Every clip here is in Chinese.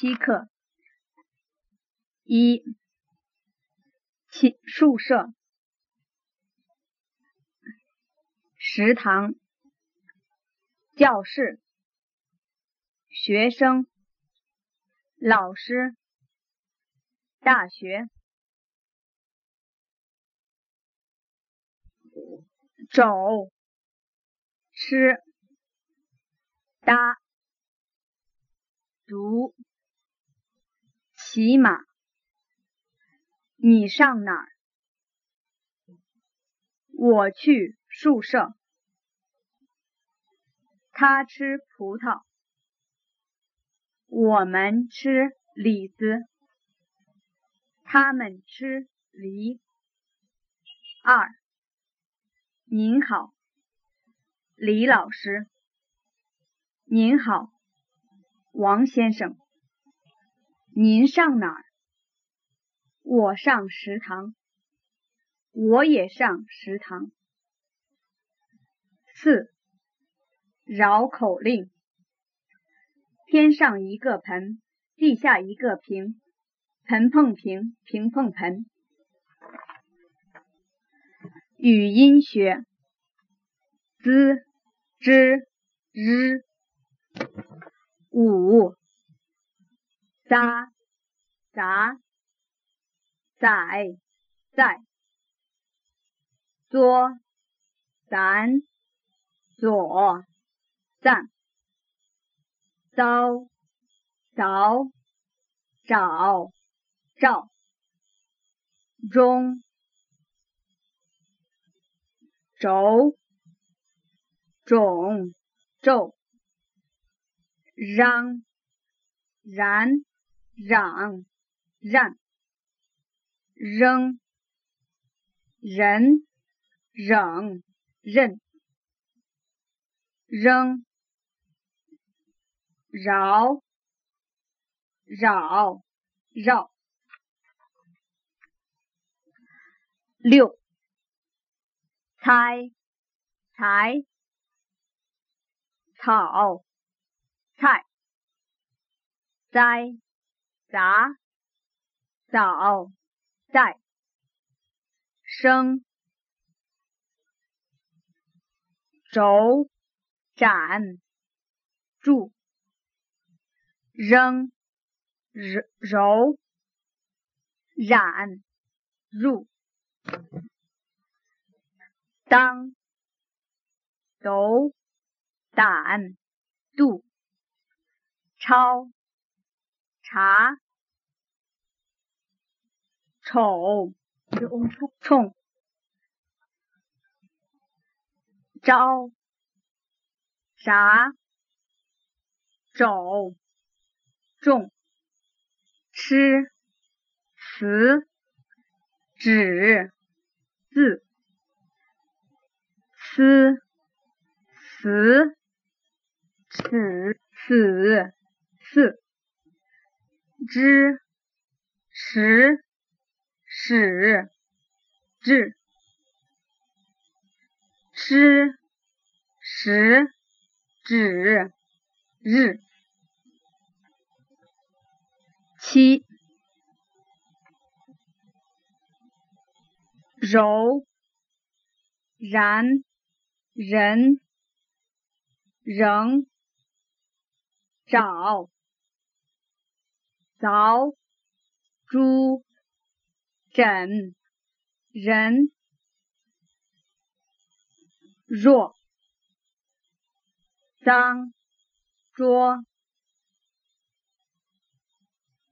七课。一、七宿舍、食堂、教室、学生、老师、大学、走、吃、搭、读、骑马。你上哪儿？我去宿舍。他吃葡萄，我们吃李子，他们吃梨。二，您好，李老师。您好，王先生。您上哪儿？我上食堂，我也上食堂。四，绕口令：天上一个盆，地下一个瓶，盆碰瓶，瓶碰盆。语音学：z、z、r、五、扎、杂。在在左咱左赞糟早找照中轴种皱嚷然嚷让扔，人，忍，认，扔，饶，扰，绕。六，猜，猜，草，菜，栽，杂，早。在生轴展住扔揉染入当斗胆度超查。丑，冲，招，啥，肘，重，吃，词，指，字，思，词，尺，此，四，知，十。使，至，吃，食，止，日，七，柔，然，人，仍，找，凿，猪。枕人若脏桌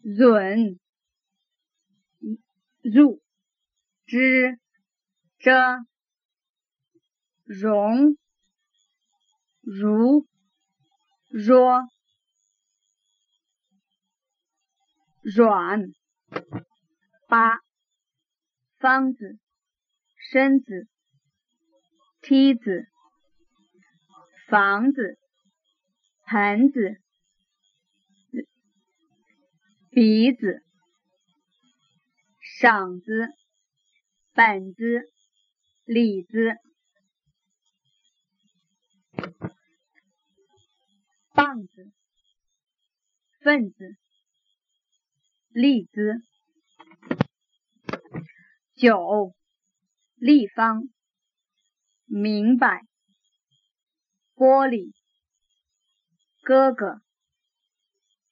润入之遮容如若软八。方子、身子、梯子、房子、盆子、鼻子、嗓子、本子、李子、棒子、份子、立姿。九，立方。明白。玻璃。哥哥。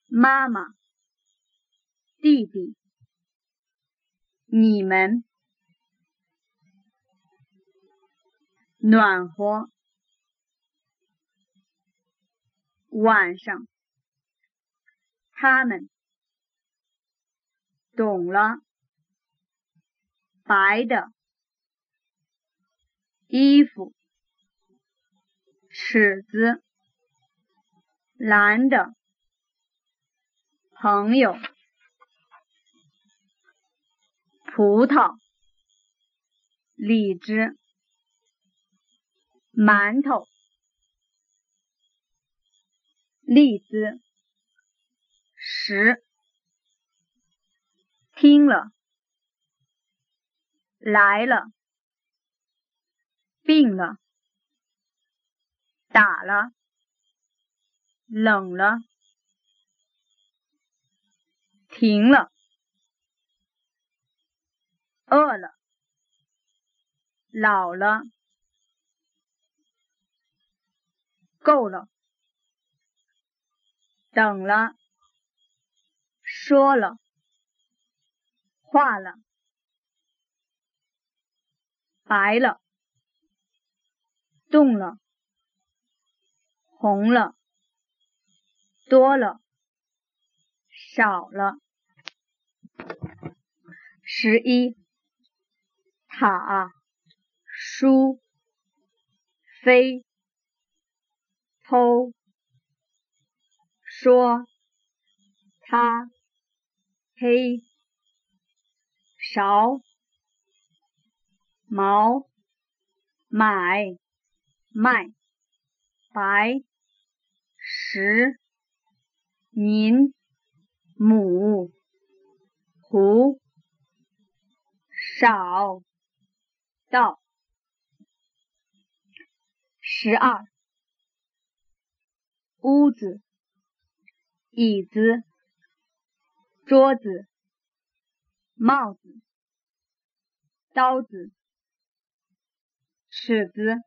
妈妈。弟弟。你们。暖和。晚上。他们。懂了。白的。衣服。尺子。蓝的。朋友。葡萄。荔枝。馒头。荔枝。十。听了。来了，病了，打了，冷了，停了，饿了，老了，够了，等了，说了，化了。白了，动了，红了，多了，少了。十一，塔，书，飞，偷，说，他，黑，勺。毛，买，卖，白，十，您，母，胡，少，到，十二，屋子，椅子，桌子，帽子，刀子。尺子、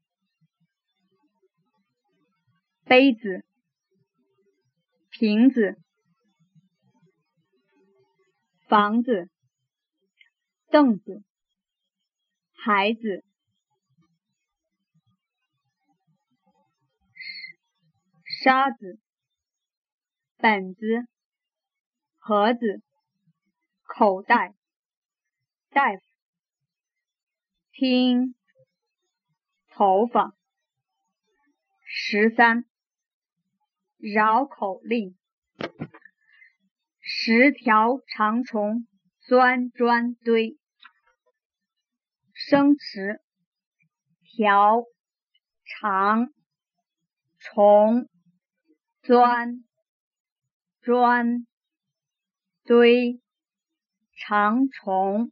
杯子、瓶子、房子、凳子、孩子、沙子、本子、盒子、口袋、大夫、听。头发。十三，绕口令。十条长虫钻砖堆。生词：条、长、虫、钻、砖、堆、长虫。